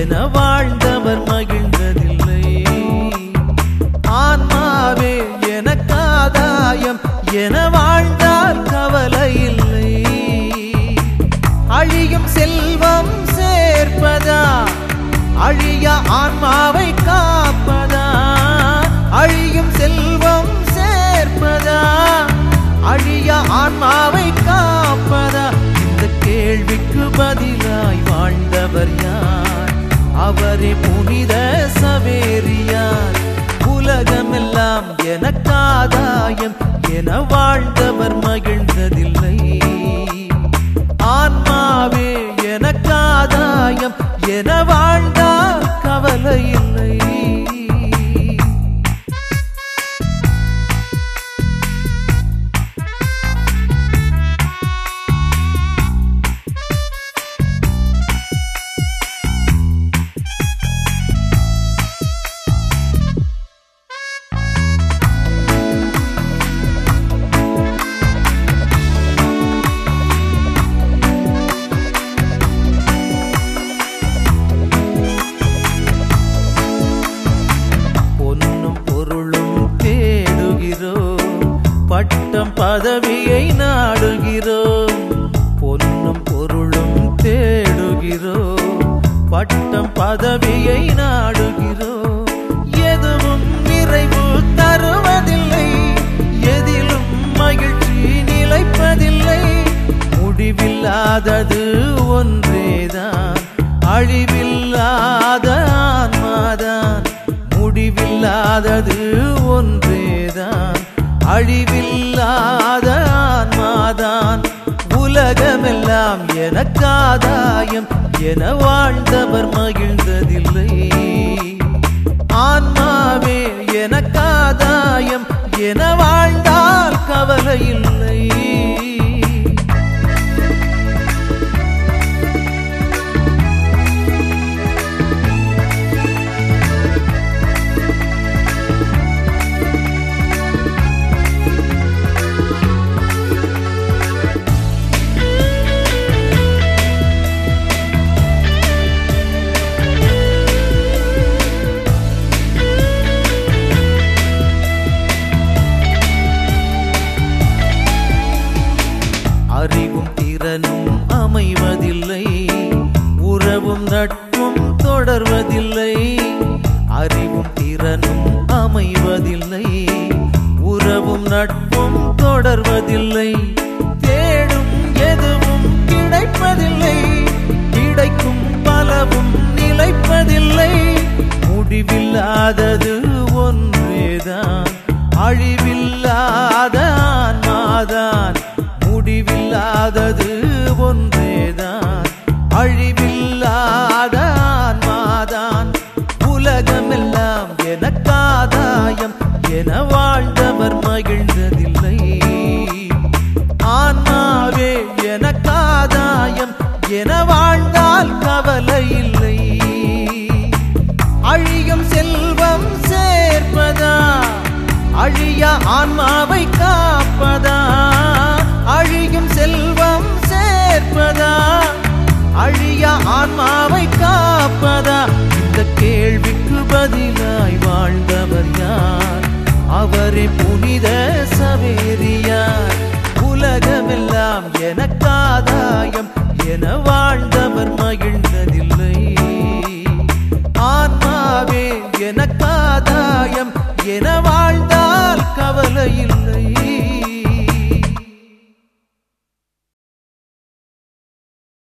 என வாழ்ந்தவர் மகிழ்ந்ததில்லை. ஆன்மாவே எனக்காதாயம் என வாழ்ந்தார் கவலை இல்லை அழியும் செல்வம் சேர்ப்பதா? அழிய ஆன்மாவை காப்பதா? அழியும் செல்வம் சேர்ப்பதா? அழிய ஆன்மா அவரே புனித சவேரியார். உலகமெல்லாம் எனக்காதாயம் என வாழ்ந்தவர் மகிழ்ந்ததில்லை. ஆன்மாவே எனக்காதாயம் என பாடுகிறோம் பொன்னும் பொருளும் தேடுகிறோம் பட்டம் பதவியை நாடுகிறோம் எதுவும் நிறைவு தருவதில்லை எதிலும் மகிழ்ச்சி நிலைப்பதில்லை. முடிவில்லாதது ஒன்றேதான் அழிவில்லாத ஆன்மாதான். முடிவில்லாதது ஒன்றேதான் அழிவில்லாத எல்லாம் எனக்காதாயம் என வாழ்ந்தவர் மகிழ்ந்ததில்லை. ஆன்மாவே எனக்காதாயம் என வாழ்ந்தால் கவலை உறவும் நட்பும் தொடர்வதில்லை. அறிவும் திறனும் அமைவதில்லை. உறவும் நட்பும் தொடர்வதில்லை. தேடும் எதுவும் கிடைப்பதில்லை. கிடைக்கும் பலவும் நிலைப்பதில்லை. முடிவில்லாதது ஒன்றேதான் அழிவில்லாத ஆன்மாதான். முடிவில்லாதது ஒன்றேதான் அழிவில்லாத ஆன்மாதான் உலகமெல்லாம் எனக்காதாயம் என வாழ்ந்தவர் மகிழ்ந்த பதிலாய் வாழ்ந்தவர் யார்? அவரே புனித சவேரியார். உலகமெல்லாம் எனக்காதாயம் என வாழ்ந்தவர் மகிழ்